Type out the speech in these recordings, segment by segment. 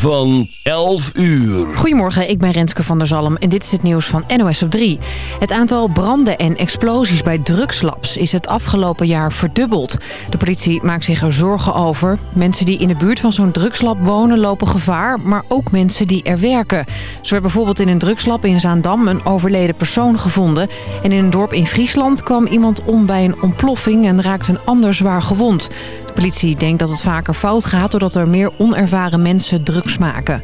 van 11 uur. Goedemorgen, ik ben Renske van der Zalm en dit is het nieuws van NOS op 3. Het aantal branden en explosies bij drugslabs is het afgelopen jaar verdubbeld. De politie maakt zich er zorgen over. Mensen die in de buurt van zo'n drugslab wonen lopen gevaar, maar ook mensen die er werken. Zo werd bijvoorbeeld in een drugslab in Zaandam een overleden persoon gevonden. En in een dorp in Friesland kwam iemand om bij een ontploffing en raakte een ander zwaar gewond. De politie denkt dat het vaker fout gaat doordat er meer onervaren mensen drugs maken.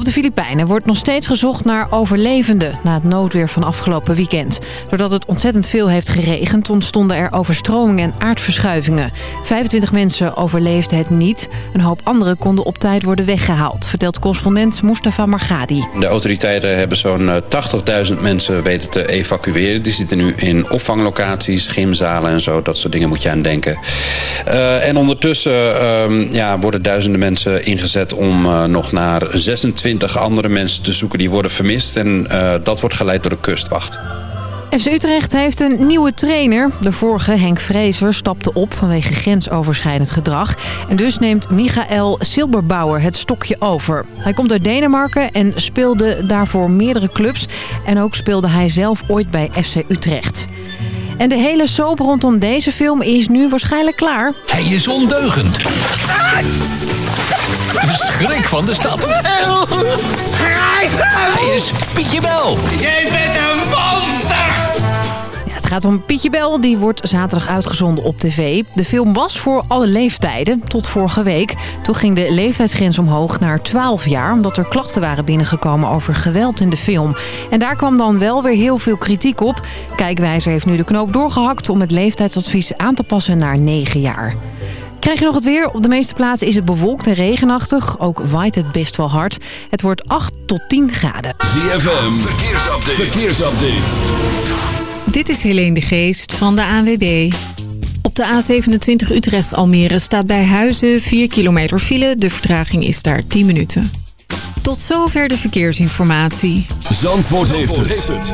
Op de Filipijnen wordt nog steeds gezocht naar overlevenden na het noodweer van afgelopen weekend. Doordat het ontzettend veel heeft geregend ontstonden er overstromingen en aardverschuivingen. 25 mensen overleefden het niet. Een hoop anderen konden op tijd worden weggehaald, vertelt correspondent Mustafa Margadi. De autoriteiten hebben zo'n 80.000 mensen weten te evacueren. Die zitten nu in opvanglocaties, gymzalen en zo. Dat soort dingen moet je aan denken. Uh, en ondertussen uh, ja, worden duizenden mensen ingezet om uh, nog naar 26 20 andere mensen te zoeken die worden vermist. En uh, dat wordt geleid door de kustwacht. FC Utrecht heeft een nieuwe trainer. De vorige, Henk Vrezer, stapte op vanwege grensoverschrijdend gedrag. En dus neemt Michael Silberbauer het stokje over. Hij komt uit Denemarken en speelde daarvoor meerdere clubs. En ook speelde hij zelf ooit bij FC Utrecht. En de hele soap rondom deze film is nu waarschijnlijk klaar. Hij is ondeugend. De schrik van de stad. Hij is Pietje Bel. Jij bent een monster! Ja, het gaat om Pietje Bel. Die wordt zaterdag uitgezonden op tv. De film was voor alle leeftijden, tot vorige week. Toen ging de leeftijdsgrens omhoog naar 12 jaar... omdat er klachten waren binnengekomen over geweld in de film. En daar kwam dan wel weer heel veel kritiek op. Kijkwijzer heeft nu de knoop doorgehakt... om het leeftijdsadvies aan te passen naar 9 jaar. Krijg je nog het weer? Op de meeste plaatsen is het bewolkt en regenachtig. Ook waait het best wel hard. Het wordt 8 tot 10 graden. ZFM, verkeersupdate. verkeersupdate. Dit is Helene de Geest van de ANWB. Op de A27 Utrecht-Almere staat bij Huizen 4 kilometer file. De vertraging is daar 10 minuten. Tot zover de verkeersinformatie. Zandvoort, heeft, het.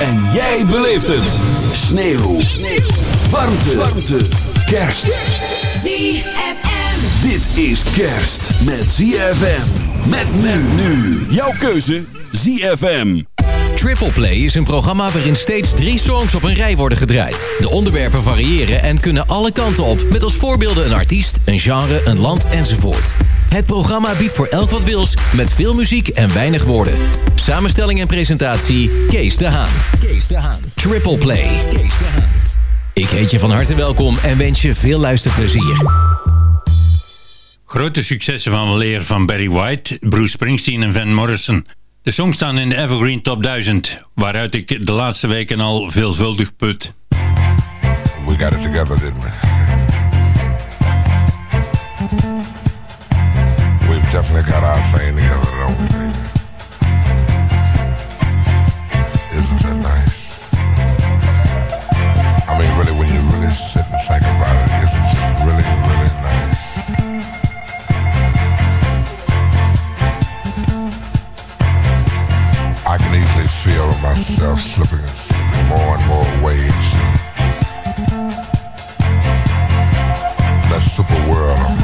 En jij beleeft het. Sneeuw. Sneeuw. Warmte. Warmte. Kerst. ZFM. Dit is kerst met ZFM. Met men nu. Jouw keuze ZFM. Triple Play is een programma waarin steeds drie songs op een rij worden gedraaid. De onderwerpen variëren en kunnen alle kanten op. Met als voorbeelden een artiest, een genre, een land enzovoort. Het programma biedt voor elk wat wils, met veel muziek en weinig woorden. Samenstelling en presentatie, Kees de Haan. Kees de Haan. Triple Play. Kees de Haan. Ik heet je van harte welkom en wens je veel luisterplezier. Grote successen van weleer van Barry White, Bruce Springsteen en Van Morrison. De songs staan in de Evergreen Top 1000, waaruit ik de laatste weken al veelvuldig put. We got it together, didn't we? We've definitely got our thing together, don't we, feel myself slipping, more and more waves. That super world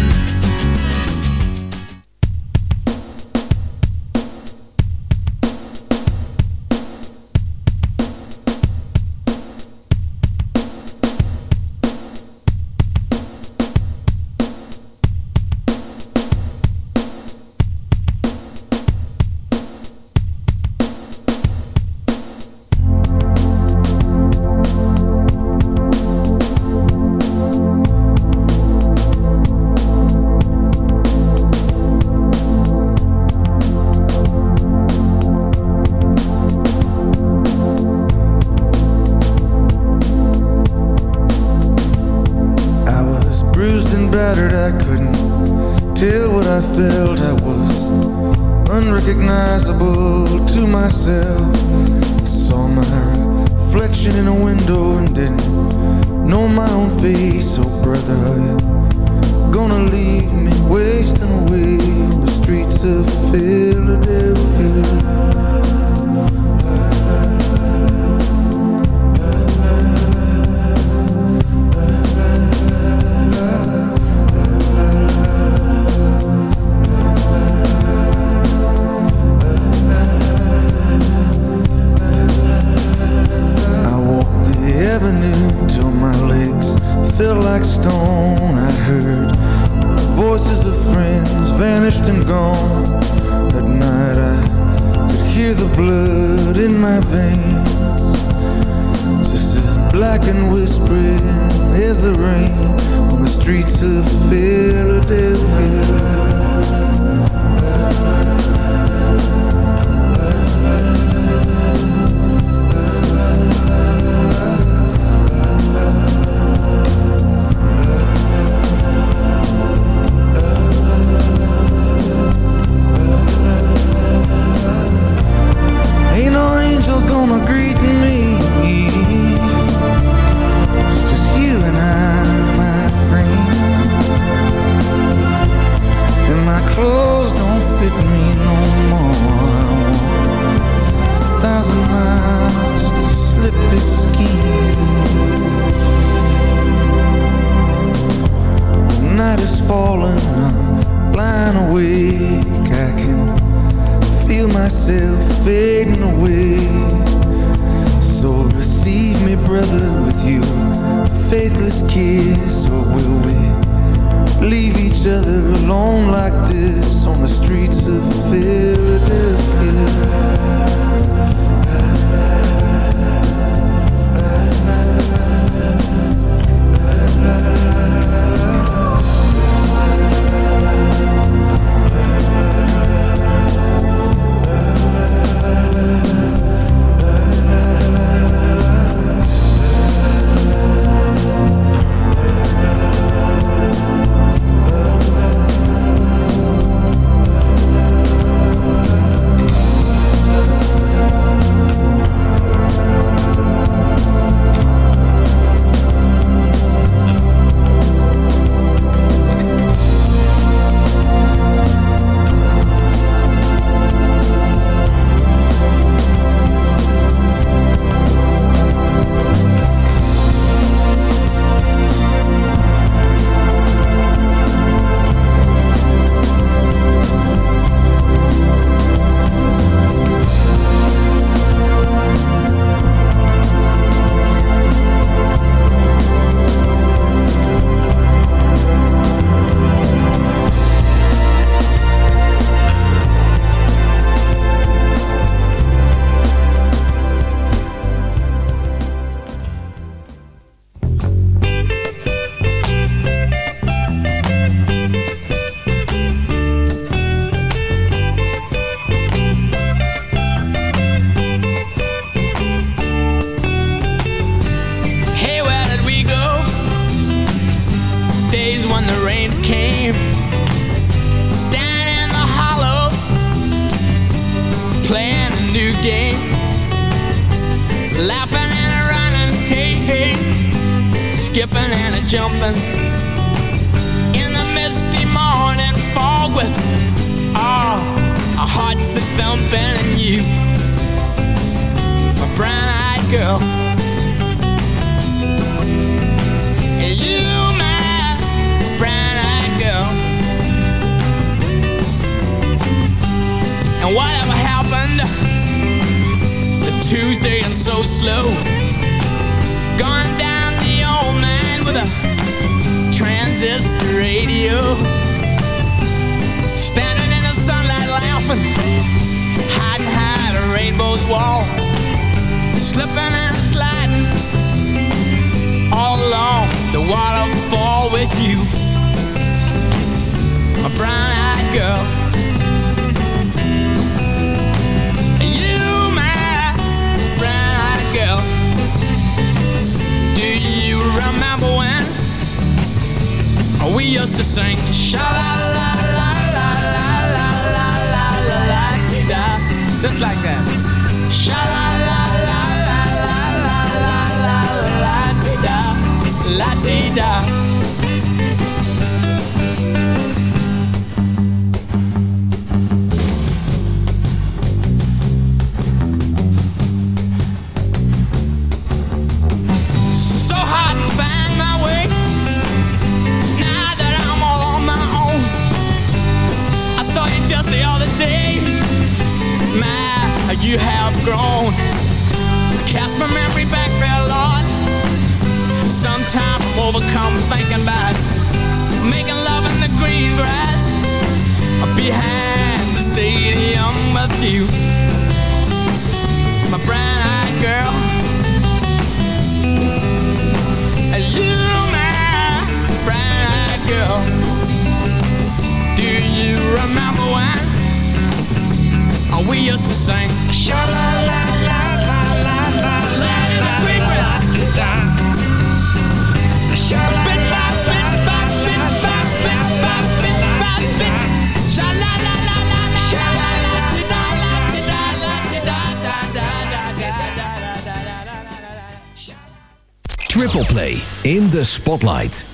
the waterfall with you. My brown-eyed girl. You, my brown-eyed girl. Do you remember when We used to sing Sha-la-la-la-la-la-la-la-la-la-la Just like that Sha-la-la la-di-da. So hard to find my way. Now that I'm all on my own. I saw you just the other day. My, you have grown. Cast my memory back, Sometimes I'm overcome thinking about making love in the green grass behind the stadium with you, my brown-eyed girl. You, my brown-eyed girl. Do you remember when? we used to sing. Sha la la la la la la la la la la la la Triple Play in the Spotlight.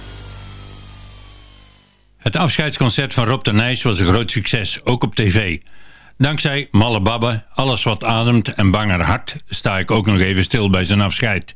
Het afscheidsconcert van Rob de Nijs was een groot succes, ook op tv. Dankzij Malle Babbe, Alles wat ademt en Banger Hart sta ik ook nog even stil bij zijn afscheid.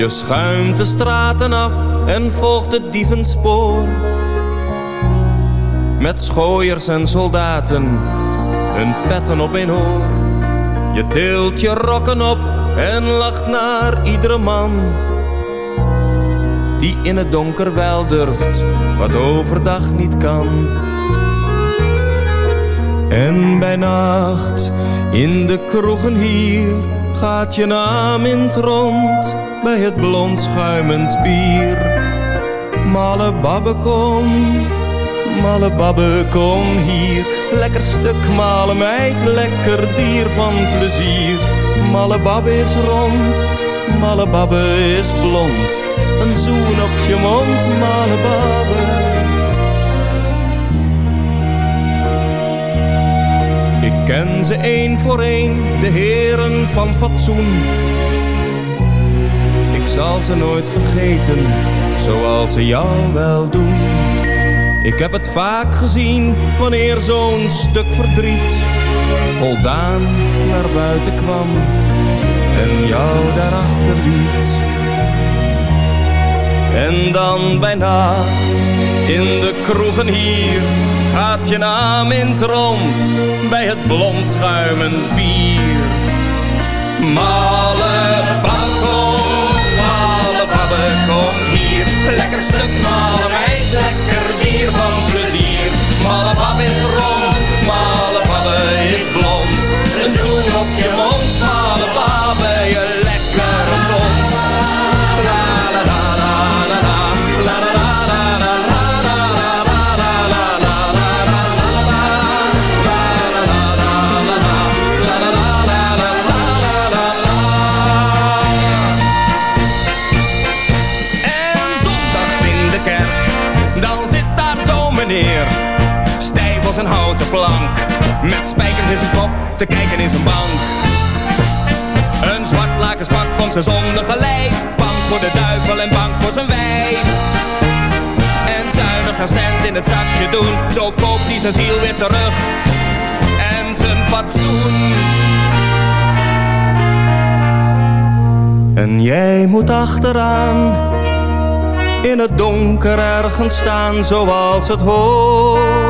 Je schuimt de straten af en volgt het dievenspoor. Met schooiers en soldaten, hun petten op een oor. Je tilt je rokken op en lacht naar iedere man. Die in het donker wel durft, wat overdag niet kan. En bij nacht, in de kroegen hier, gaat je naam in het rond bij het blond schuimend bier. Malle babbe kom, malle babbe kom hier. Lekker stuk malen meid, lekker dier van plezier. Malle babbe is rond, malle babbe is blond. Een zoen op je mond, malle babbe. Ik ken ze één voor één, de heren van fatsoen zal ze nooit vergeten, zoals ze jou wel doen. Ik heb het vaak gezien, wanneer zo'n stuk verdriet voldaan naar buiten kwam en jou daarachter liet. En dan bij nacht, in de kroegen hier, gaat je naam in het rond, bij het blond schuimend bier. Malle Lekker stuk malle meid, lekker dier van plezier. Malle is rond, malle is blond. Een zoen op je mond, malle je lekker blond. Te kijken in zijn bank. Een zwart lakenspak komt zijn zondige lijf. Bang voor de duivel en bang voor zijn wijf. En zuinig een cent in het zakje doen. Zo koopt hij zijn ziel weer terug. En zijn fatsoen. En jij moet achteraan in het donker ergens staan zoals het hoort.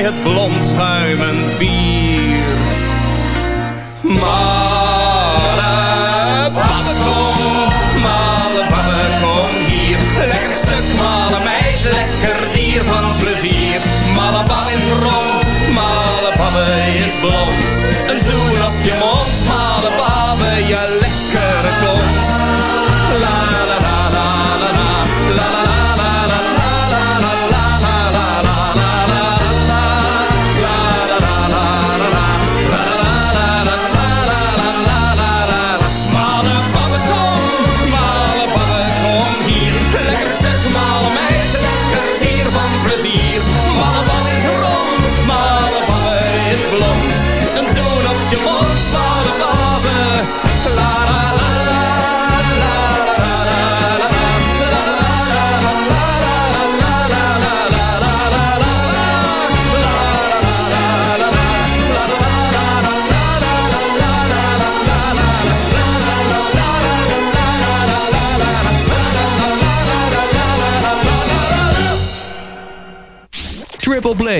het blond schuimend bier. Babbe kom, male babbe kom hier. Lekker stuk male meid, lekker dier van plezier. Male babbe is rond, male babbe is blond. Een zoen op je mond,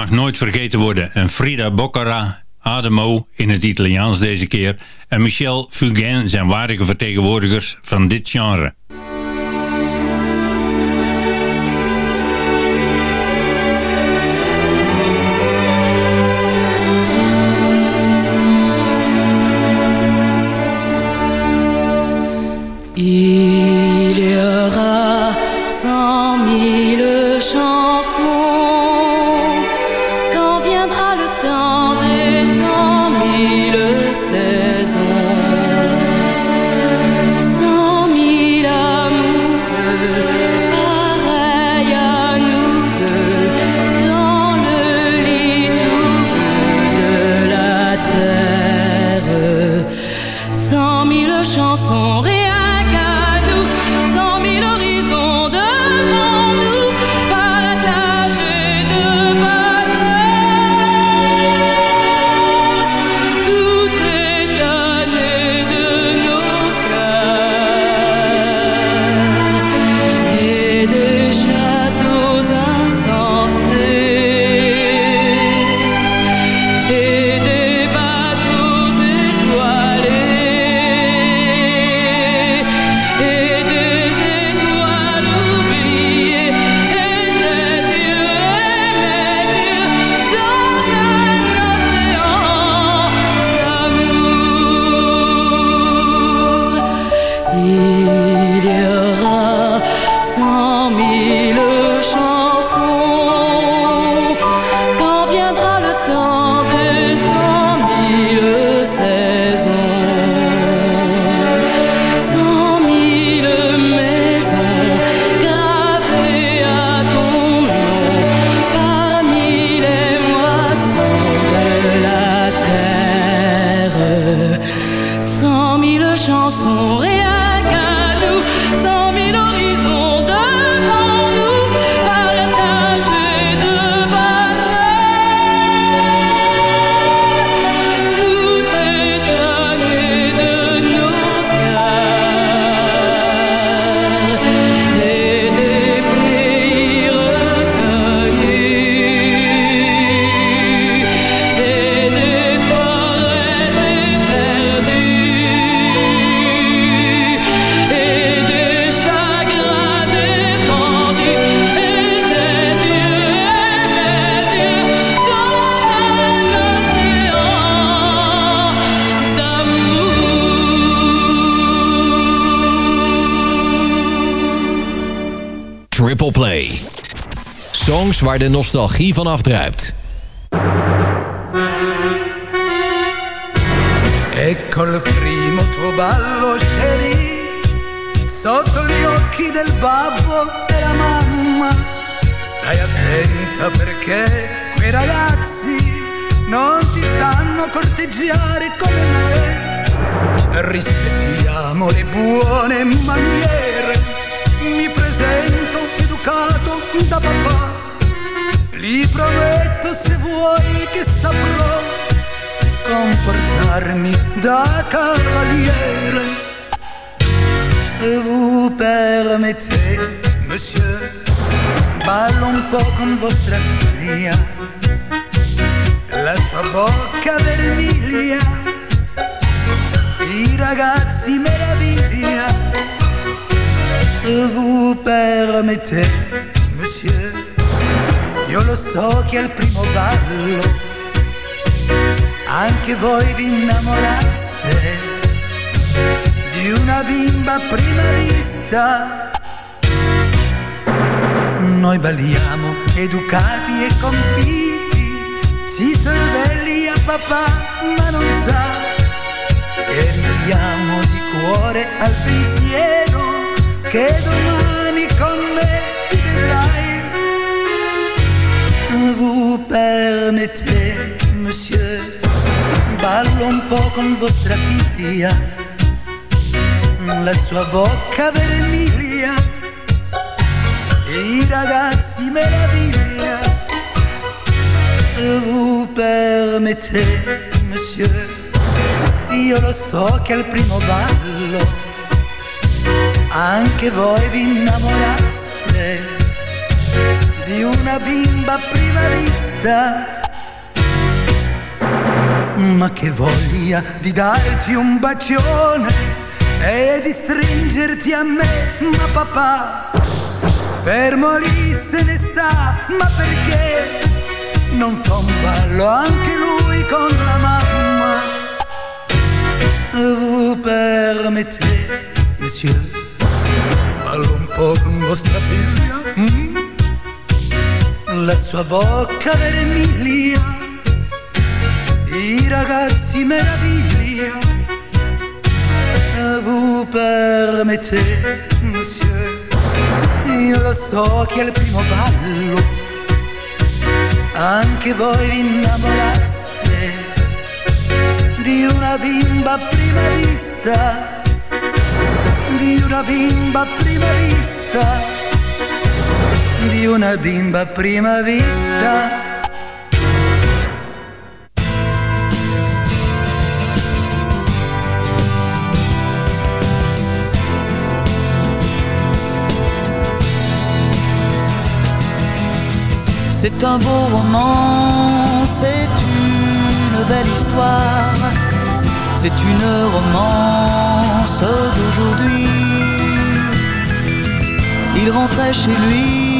mag nooit vergeten worden. En Frida Boccara, Ademo in het Italiaans deze keer... en Michel Fugain zijn waardige vertegenwoordigers van dit genre. Waar de nostalgie van afdruipt. Ecco il primo tuo ballo sceri sotto gli occhi del babbo e la mamma. Stai attenta perché quei ragazzi non ti sanno corteggiare come me. Rispettiamo le buone maniere. Mi presento educato da papà. Li prometto se vuoi che saprò comportarmi da cavaliere. Vous permettez, monsieur, ballo un po' con vostra figlia. La sua bocca vermiglia, i ragazzi meraviglia. Vous permettez, io lo so che al primo ballo anche voi vi innamoraste di una bimba a prima vista. Noi balliamo educati e convinti, si sorvelli a papà, ma non sa che ridiamo di cuore al pensiero che domani con me ti vedrai. Vous permettez, monsieur, ballo un po' con vostra figlia, la sua bocca vermiglia, i ragazzi meraviglia. Vous permettez, monsieur, io lo so che al primo ballo anche voi vi innamoraste di una bimba a prima vista. Ma che voglia di darti un bacione e di stringerti a me, ma papà, fermo lì se ne sta, ma perché non fa un ballo anche lui con la mamma? Vous permettez, monsieur, ballo un po' con vostra figlia? mm? La sua bocca vermiglia, i ragazzi meraviglia. Vous permettez, monsieur, io lo so che al primo ballo anche voi vi innamoraste di una bimba a prima vista, di una bimba a prima vista, di una bimba prima vista. C'est un beau roman, c'est une belle histoire, c'est une romance d'aujourd'hui. Il rentrait chez lui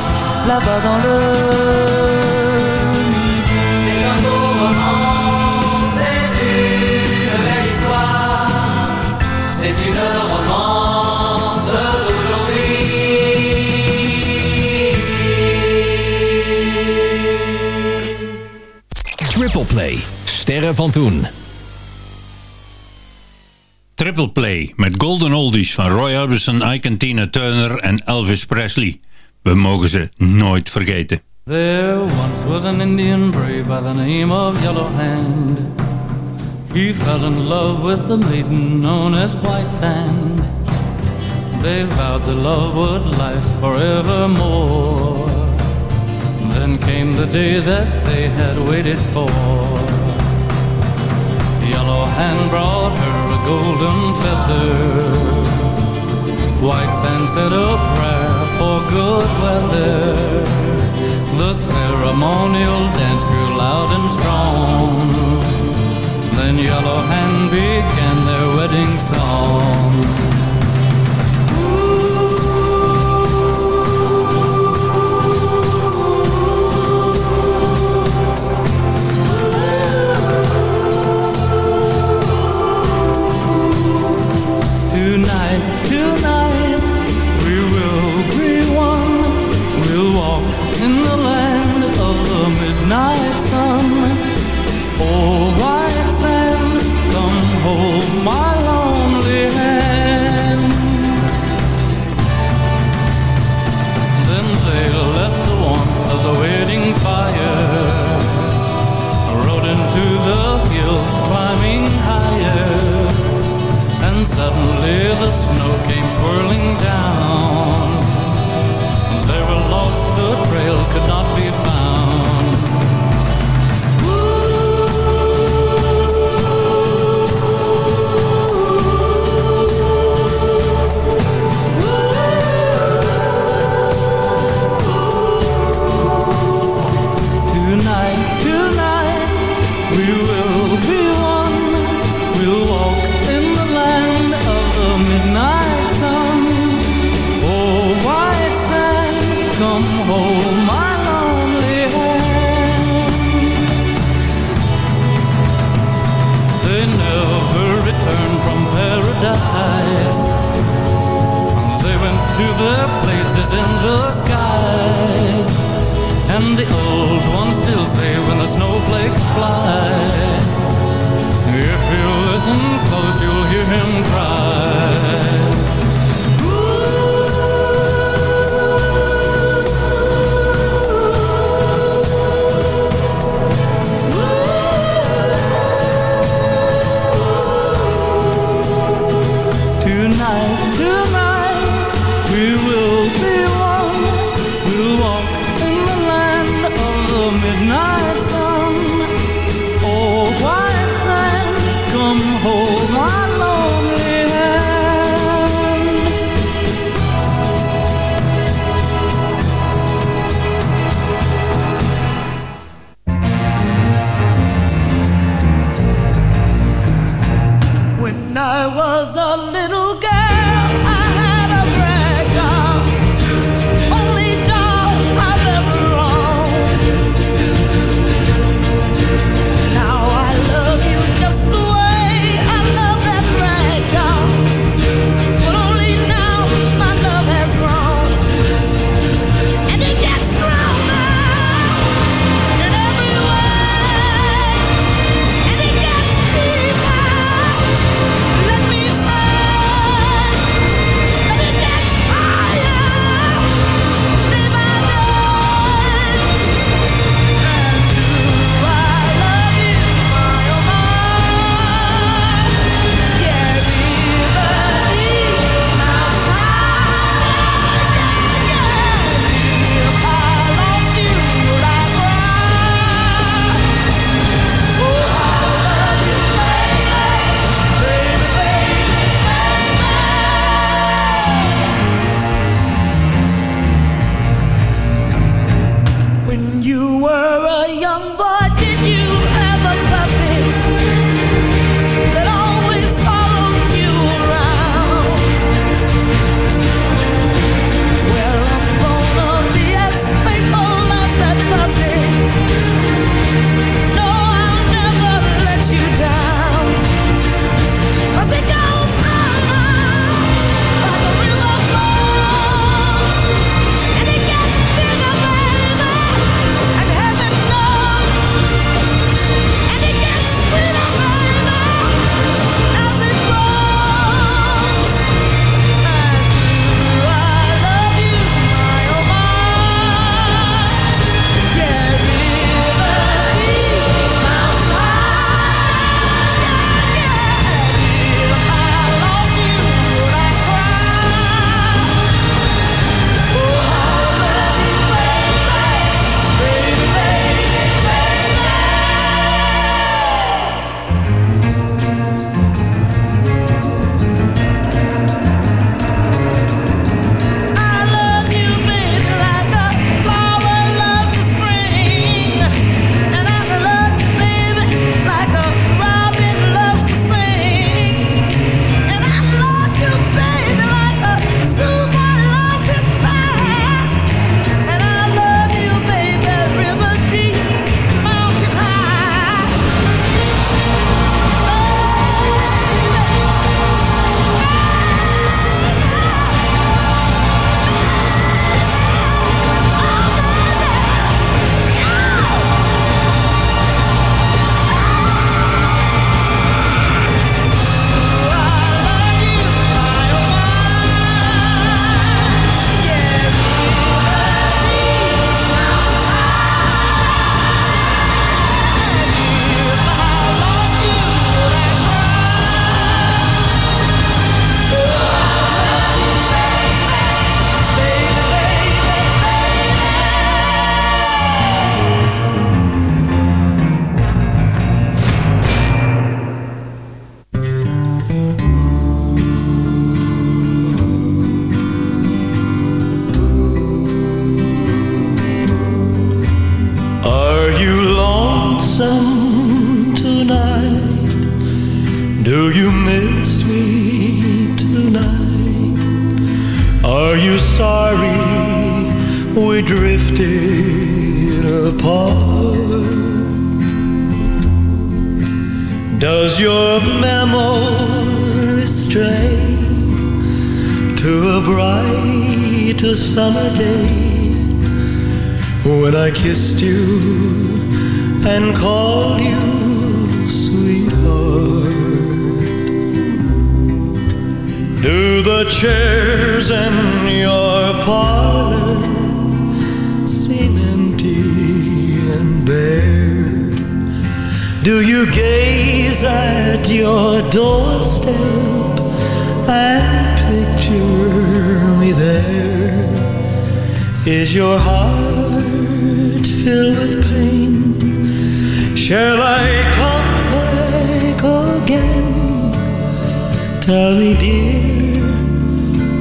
là-bas dans le c'est un beau roman, c'est une belle histoire, c'est une romance d'aujourd'hui. Triple Play. Sterren van toen. Triple Play met Golden Oldies van Roy Orbison, Ike Tina Turner en Elvis Presley. We mogen ze nooit vergeten. There once was an Indian brave by the name of Yellow Hand. He fell in love with a maiden known as White Sand. They vowed the love would last forevermore. Then came the day that they had waited for. Yellow Hand brought her a golden feather. White Sand said a prayer for good weather. The ceremonial dance grew loud and strong. Then Yellow Hand began their wedding song. The old ones still say when the snowflakes fly.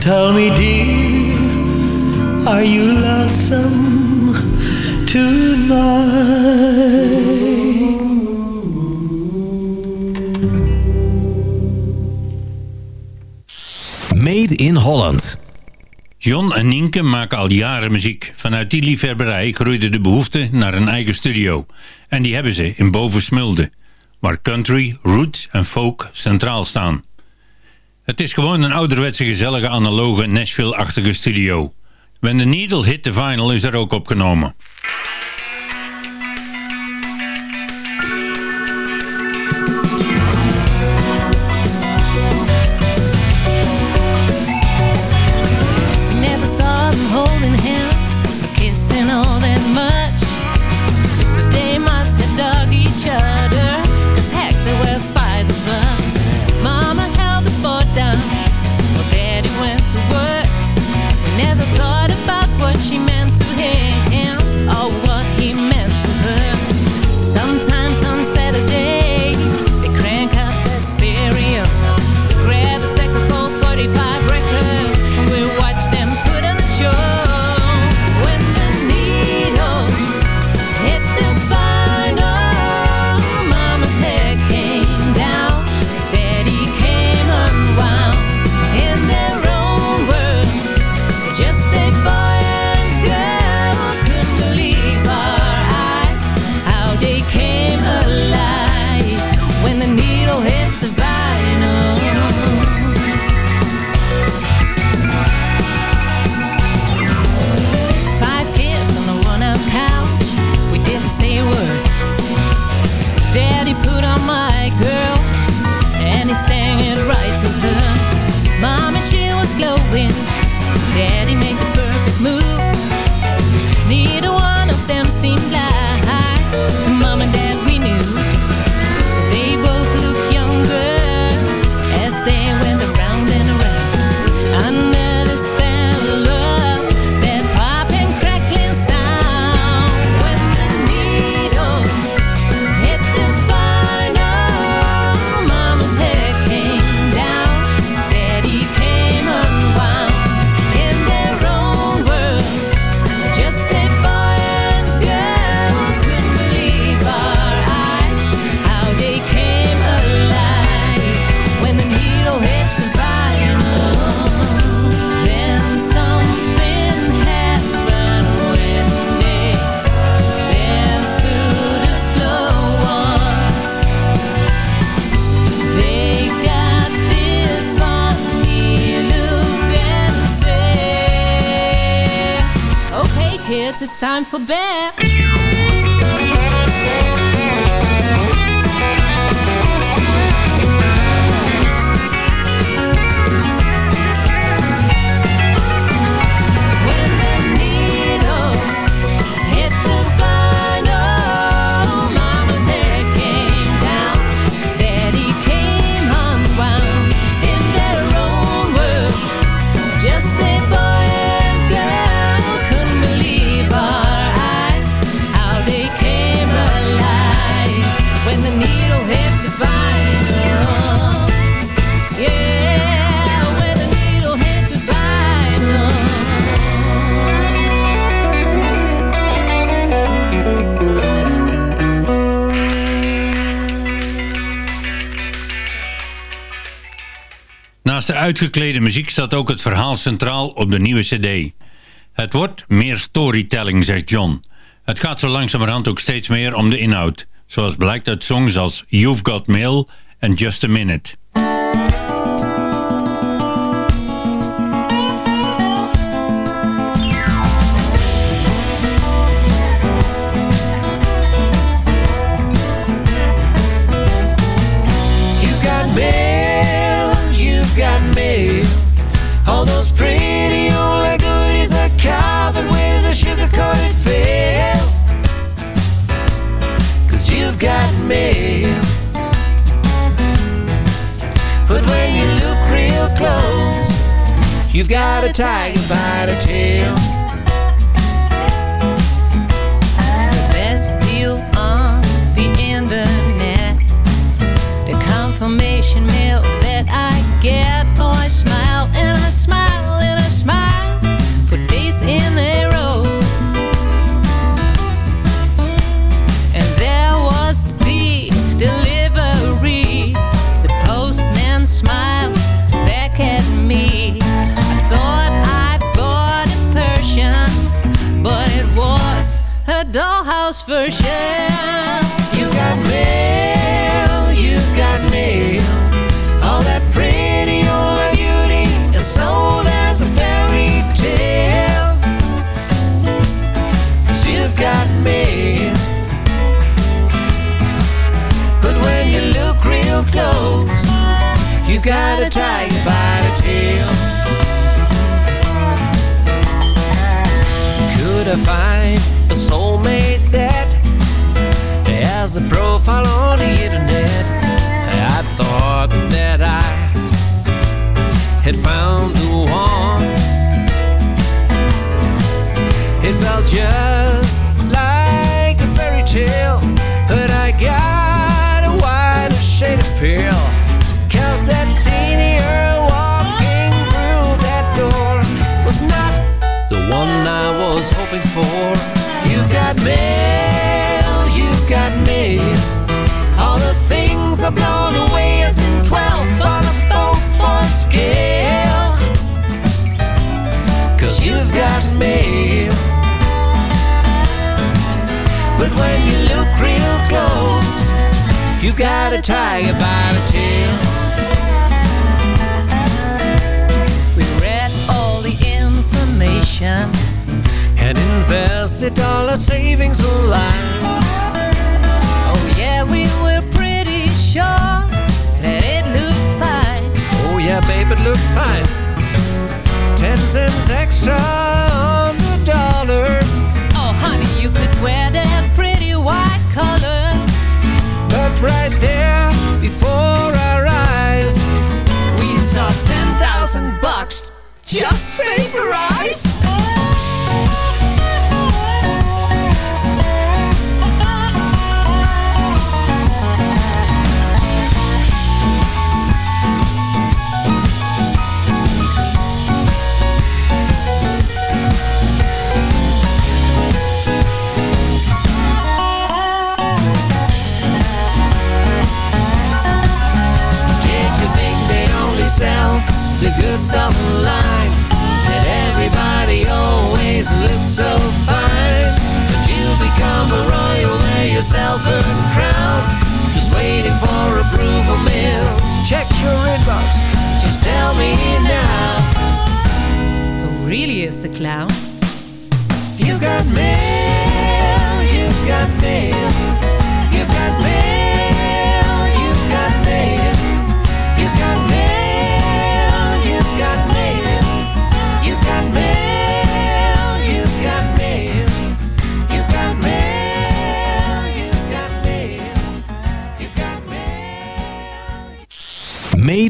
Tell me, dear, are you lonesome tonight? Made in Holland. John en Nienke maken al jaren muziek. Vanuit die liefhebberij groeide de behoefte naar een eigen studio. En die hebben ze in Bovensmulde, waar country, roots en folk centraal staan. Het is gewoon een ouderwetse gezellige analoge Nashville-achtige studio. When the Needle Hit the Vinyl is er ook opgenomen. uitgeklede muziek staat ook het verhaal centraal op de nieuwe cd. Het wordt meer storytelling, zegt John. Het gaat zo langzamerhand ook steeds meer om de inhoud, zoals blijkt uit songs als You've Got Mail en Just a Minute. You've got a tiger by the tail. You've got to tie it by the tail. Could I find a soulmate that has a profile on crown. Just waiting for approval mails. Check your inbox, just tell me now. Who really is the clown? You've got mail, you've got mail, you've got mail.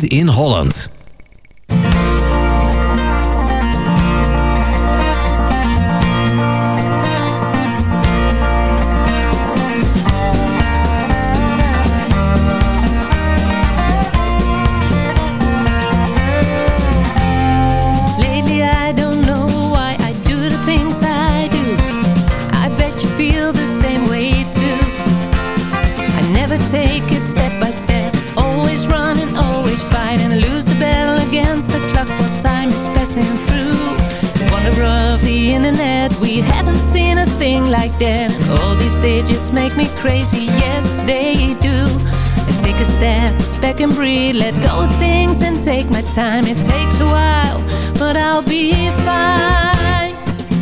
Made in Holland. Passing through. Wonder of the internet, we haven't seen a thing like that. All these digits make me crazy, yes, they do. I take a step back and breathe, let go of things and take my time. It takes a while, but I'll be fine.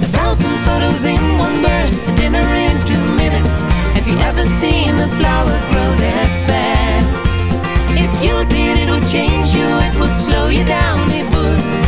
A thousand photos in one burst, a dinner in two minutes. Have you ever seen a flower grow that fast? If you did, it would change you, it would slow you down, it would.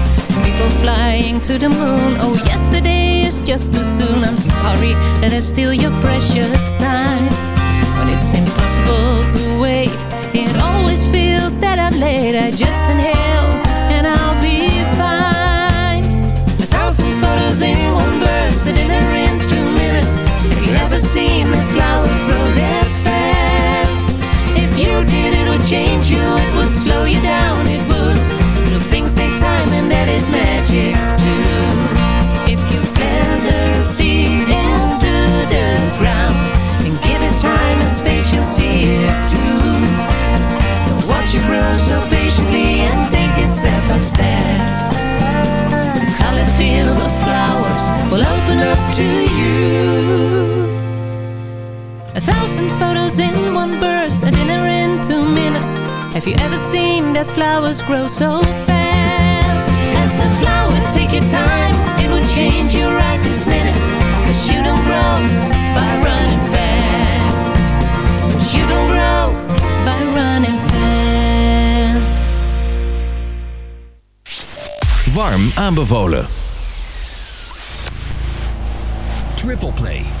Flying to the moon. Oh, yesterday is just too soon. I'm sorry that I steal your precious time. When it's impossible to wait, it always feels that I'm late. I just inhale step. The colored field of flowers will open up to you. A thousand photos in one burst, a dinner in two minutes. Have you ever seen that flowers grow so fast? As the flower, take your time, it will change you right this minute. Cause you don't grow by running Warm aanbevolen. Triple Play.